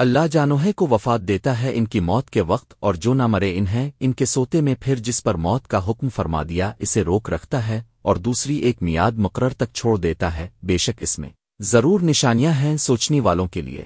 اللہ جانوہے کو وفات دیتا ہے ان کی موت کے وقت اور جو نہ مرے انہیں، ان کے سوتے میں پھر جس پر موت کا حکم فرما دیا، اسے روک رکھتا ہے اور دوسری ایک میاد مقرر تک چھوڑ دیتا ہے، بے شک اس میں ضرور نشانیاں ہیں سوچنی والوں کے لیے۔